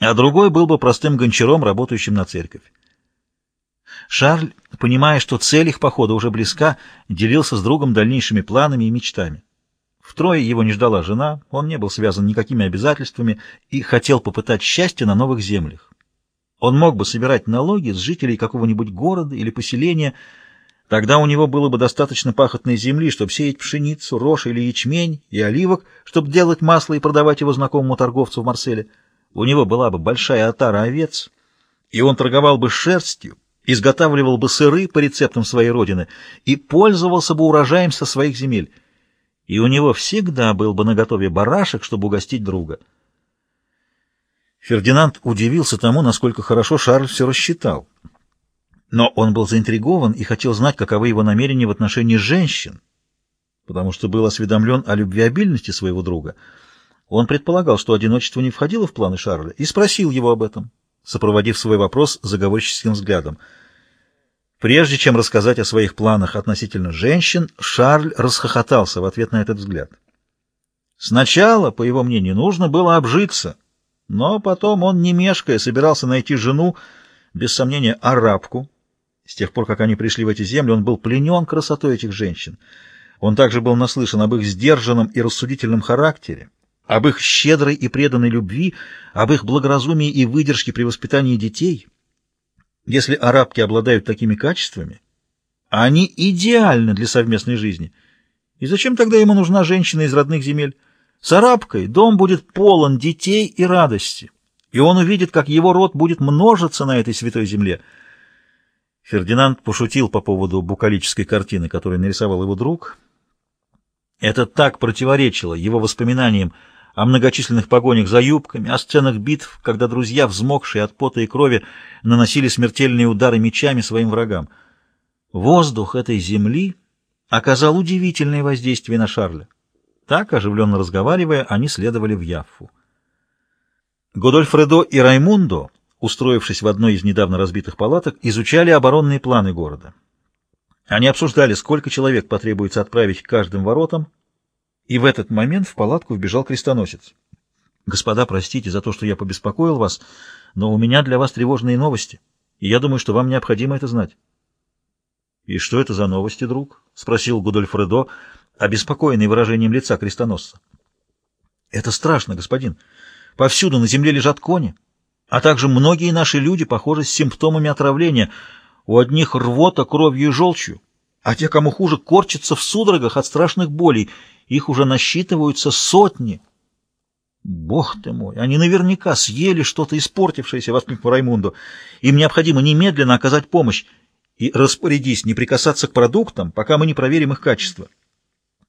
а другой был бы простым гончаром, работающим на церковь. Шарль, понимая, что цель их похода уже близка, делился с другом дальнейшими планами и мечтами. Втрое его не ждала жена, он не был связан никакими обязательствами и хотел попытать счастье на новых землях. Он мог бы собирать налоги с жителей какого-нибудь города или поселения, тогда у него было бы достаточно пахотной земли, чтобы сеять пшеницу, рожь или ячмень и оливок, чтобы делать масло и продавать его знакомому торговцу в Марселе. У него была бы большая отара овец, и он торговал бы шерстью, изготавливал бы сыры по рецептам своей родины и пользовался бы урожаем со своих земель. И у него всегда был бы наготове барашек, чтобы угостить друга. Фердинанд удивился тому, насколько хорошо Шарль все рассчитал. Но он был заинтригован и хотел знать, каковы его намерения в отношении женщин, потому что был осведомлен о любвеобильности своего друга. Он предполагал, что одиночество не входило в планы Шарля, и спросил его об этом, сопроводив свой вопрос заговорческим взглядом — Прежде чем рассказать о своих планах относительно женщин, Шарль расхохотался в ответ на этот взгляд. Сначала, по его мнению, нужно было обжиться, но потом он, не мешкая, собирался найти жену, без сомнения, арабку. С тех пор, как они пришли в эти земли, он был пленен красотой этих женщин. Он также был наслышан об их сдержанном и рассудительном характере, об их щедрой и преданной любви, об их благоразумии и выдержке при воспитании детей — если арабки обладают такими качествами, они идеальны для совместной жизни. И зачем тогда ему нужна женщина из родных земель? С арабкой дом будет полон детей и радости, и он увидит, как его род будет множиться на этой святой земле. Фердинанд пошутил по поводу букалической картины, которую нарисовал его друг. Это так противоречило его воспоминаниям о многочисленных погонях за юбками, о сценах битв, когда друзья, взмокшие от пота и крови, наносили смертельные удары мечами своим врагам. Воздух этой земли оказал удивительное воздействие на Шарля. Так, оживленно разговаривая, они следовали в Яффу. Годольфредо и Раймундо, устроившись в одной из недавно разбитых палаток, изучали оборонные планы города. Они обсуждали, сколько человек потребуется отправить к каждым воротам, и в этот момент в палатку вбежал крестоносец. «Господа, простите за то, что я побеспокоил вас, но у меня для вас тревожные новости, и я думаю, что вам необходимо это знать». «И что это за новости, друг?» — спросил Гудольфредо, обеспокоенный выражением лица крестоносца. «Это страшно, господин. Повсюду на земле лежат кони, а также многие наши люди, похожи, с симптомами отравления. У одних рвота кровью и желчью, а те, кому хуже, корчатся в судорогах от страшных болей, их уже насчитываются сотни. Бог ты мой, они наверняка съели что-то испортившееся, воскликнул Раймунду. Им необходимо немедленно оказать помощь. И распорядись не прикасаться к продуктам, пока мы не проверим их качество.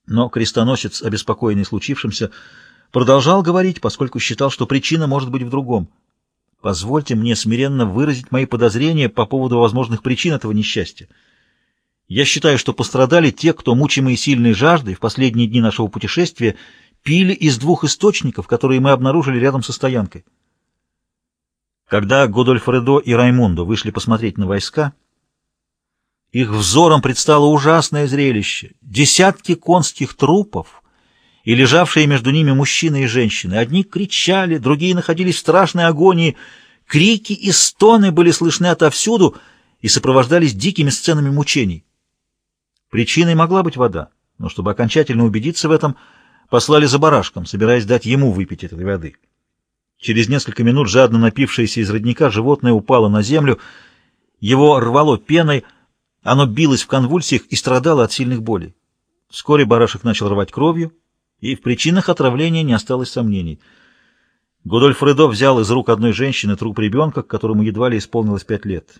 Но крестоносец, обеспокоенный случившимся, продолжал говорить, поскольку считал, что причина может быть в другом. Позвольте мне смиренно выразить мои подозрения по поводу возможных причин этого несчастья. Я считаю, что пострадали те, кто, мучимые сильной жаждой, в последние дни нашего путешествия пили из двух источников, которые мы обнаружили рядом со стоянкой. Когда Годольфредо и Раймундо вышли посмотреть на войска, их взором предстало ужасное зрелище. Десятки конских трупов и лежавшие между ними мужчины и женщины. Одни кричали, другие находились в страшной агонии. Крики и стоны были слышны отовсюду и сопровождались дикими сценами мучений. Причиной могла быть вода, но чтобы окончательно убедиться в этом, послали за барашком, собираясь дать ему выпить этой воды. Через несколько минут жадно напившееся из родника животное упало на землю, его рвало пеной, оно билось в конвульсиях и страдало от сильных болей. Вскоре барашек начал рвать кровью, и в причинах отравления не осталось сомнений. Гудольф Редо взял из рук одной женщины труп ребенка, которому едва ли исполнилось пять лет.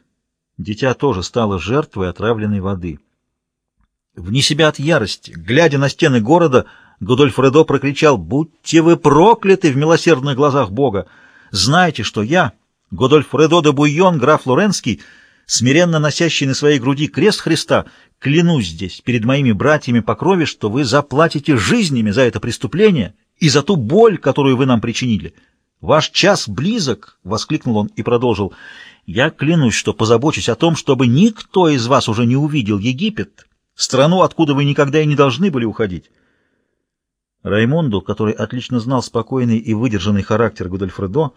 Дитя тоже стало жертвой отравленной воды. Вне себя от ярости, глядя на стены города, Гудольф Редо прокричал «Будьте вы прокляты в милосердных глазах Бога! Знайте, что я, Гудольф Редо де Буйон, граф Лоренский, смиренно носящий на своей груди крест Христа, клянусь здесь перед моими братьями по крови, что вы заплатите жизнями за это преступление и за ту боль, которую вы нам причинили. Ваш час близок!» — воскликнул он и продолжил. «Я клянусь, что позабочусь о том, чтобы никто из вас уже не увидел Египет» страну, откуда вы никогда и не должны были уходить. Раймонду, который отлично знал спокойный и выдержанный характер Гудальфредо,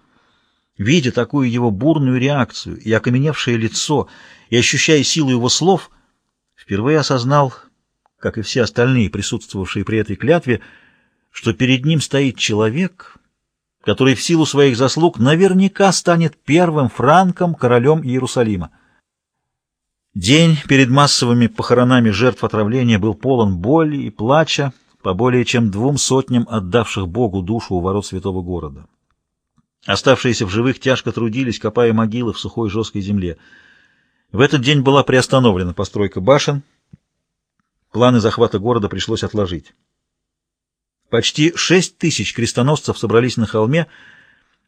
Видя такую его бурную реакцию и окаменевшее лицо, и ощущая силу его слов, впервые осознал, как и все остальные, присутствовавшие при этой клятве, что перед ним стоит человек, который в силу своих заслуг наверняка станет первым франком, королем Иерусалима. День перед массовыми похоронами жертв отравления был полон боли и плача по более чем двум сотням отдавших Богу душу у ворот святого города. Оставшиеся в живых тяжко трудились, копая могилы в сухой жесткой земле. В этот день была приостановлена постройка башен. Планы захвата города пришлось отложить. Почти шесть тысяч крестоносцев собрались на холме,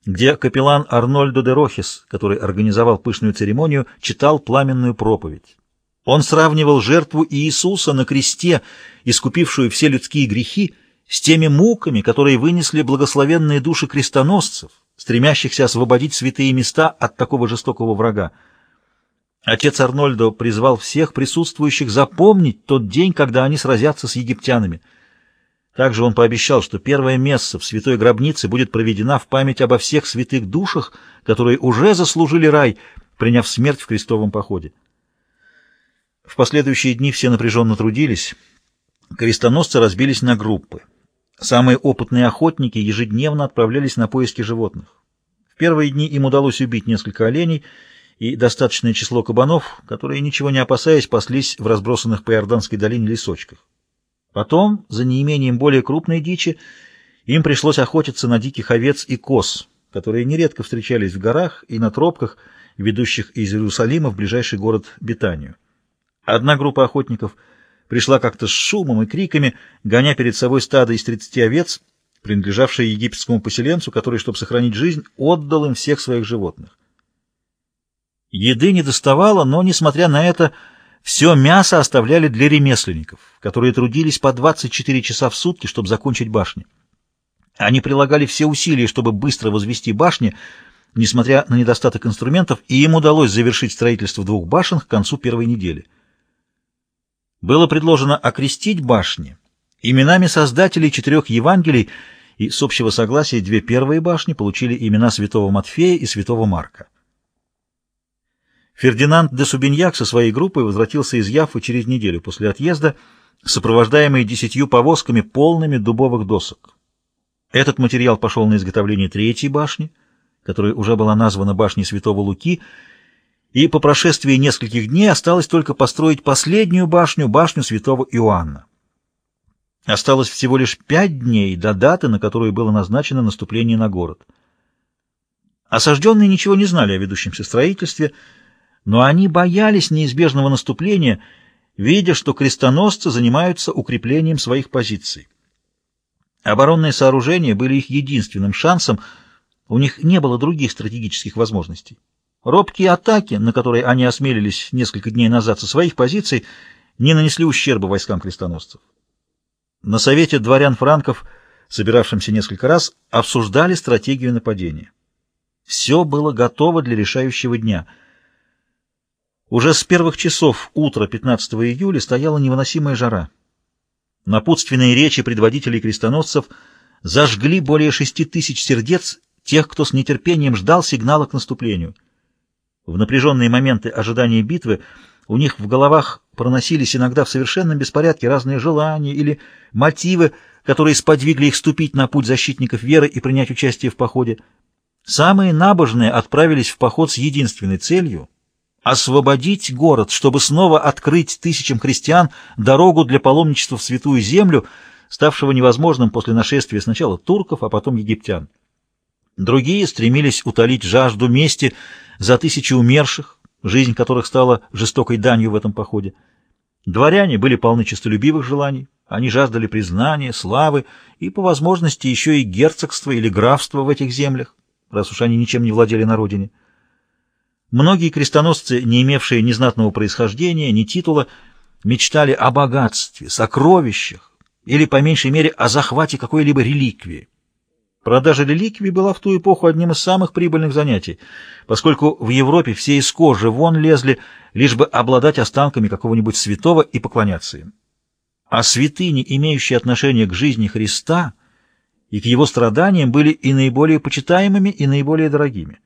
где капеллан Арнольдо де Рохис, который организовал пышную церемонию, читал пламенную проповедь. Он сравнивал жертву Иисуса на кресте, искупившую все людские грехи, с теми муками, которые вынесли благословенные души крестоносцев, стремящихся освободить святые места от такого жестокого врага. Отец Арнольдо призвал всех присутствующих запомнить тот день, когда они сразятся с египтянами — также он пообещал, что первое место в святой гробнице будет проведена в память обо всех святых душах, которые уже заслужили рай, приняв смерть в крестовом походе. В последующие дни все напряженно трудились. Крестоносцы разбились на группы. Самые опытные охотники ежедневно отправлялись на поиски животных. В первые дни им удалось убить несколько оленей и достаточное число кабанов, которые, ничего не опасаясь, паслись в разбросанных по Иорданской долине лесочках. Потом, за неимением более крупной дичи, им пришлось охотиться на диких овец и коз, которые нередко встречались в горах и на тропках, ведущих из Иерусалима в ближайший город Бетанию. Одна группа охотников пришла как-то с шумом и криками, гоня перед собой стадо из 30 овец, принадлежавшее египетскому поселенцу, который, чтобы сохранить жизнь, отдал им всех своих животных. Еды не доставало, но, несмотря на это, все мясо оставляли для ремесленников, которые трудились по 24 часа в сутки, чтобы закончить башни. Они прилагали все усилия, чтобы быстро возвести башни, несмотря на недостаток инструментов, и им удалось завершить строительство двух башен к концу первой недели. Было предложено окрестить башни именами создателей четырех Евангелий, и с общего согласия две первые башни получили имена святого Матфея и святого Марка. Фердинанд де Субиньяк со своей группой возвратился из Яффы через неделю после отъезда, сопровождаемый десятью повозками, полными дубовых досок. Этот материал пошел на изготовление третьей башни, которая уже была названа башней Святого Луки, и по прошествии нескольких дней осталось только построить последнюю башню, башню Святого Иоанна. Осталось всего лишь пять дней до даты, на которую было назначено наступление на город. Осажденные ничего не знали о ведущемся строительстве, но они боялись неизбежного наступления, видя, что крестоносцы занимаются укреплением своих позиций. Оборонные сооружения были их единственным шансом, у них не было других стратегических возможностей. Робкие атаки, на которые они осмелились несколько дней назад со своих позиций, не нанесли ущерба войскам крестоносцев. На совете дворян-франков, собиравшемся несколько раз, обсуждали стратегию нападения. Все было готово для решающего дня — уже с первых часов утра 15 июля стояла невыносимая жара. Напутственные речи предводителей крестоносцев зажгли более шести тысяч сердец тех, кто с нетерпением ждал сигнала к наступлению. В напряженные моменты ожидания битвы у них в головах проносились иногда в совершенном беспорядке разные желания или мотивы, которые сподвигли их ступить на путь защитников веры и принять участие в походе. Самые набожные отправились в поход с единственной целью — освободить город, чтобы снова открыть тысячам христиан дорогу для паломничества в Святую Землю, ставшего невозможным после нашествия сначала турков, а потом египтян. Другие стремились утолить жажду мести за тысячи умерших, жизнь которых стала жестокой данью в этом походе. Дворяне были полны честолюбивых желаний, они жаждали признания, славы и, по возможности, еще и герцогства или графства в этих землях, раз уж они ничем не владели на родине. Многие крестоносцы, не имевшие ни знатного происхождения, ни титула, мечтали о богатстве, сокровищах или, по меньшей мере, о захвате какой-либо реликвии. Продажа реликвий была в ту эпоху одним из самых прибыльных занятий, поскольку в Европе все из кожи вон лезли, лишь бы обладать останками какого-нибудь святого и поклоняться им. А святыни, имеющие отношение к жизни Христа и к его страданиям, были и наиболее почитаемыми, и наиболее дорогими.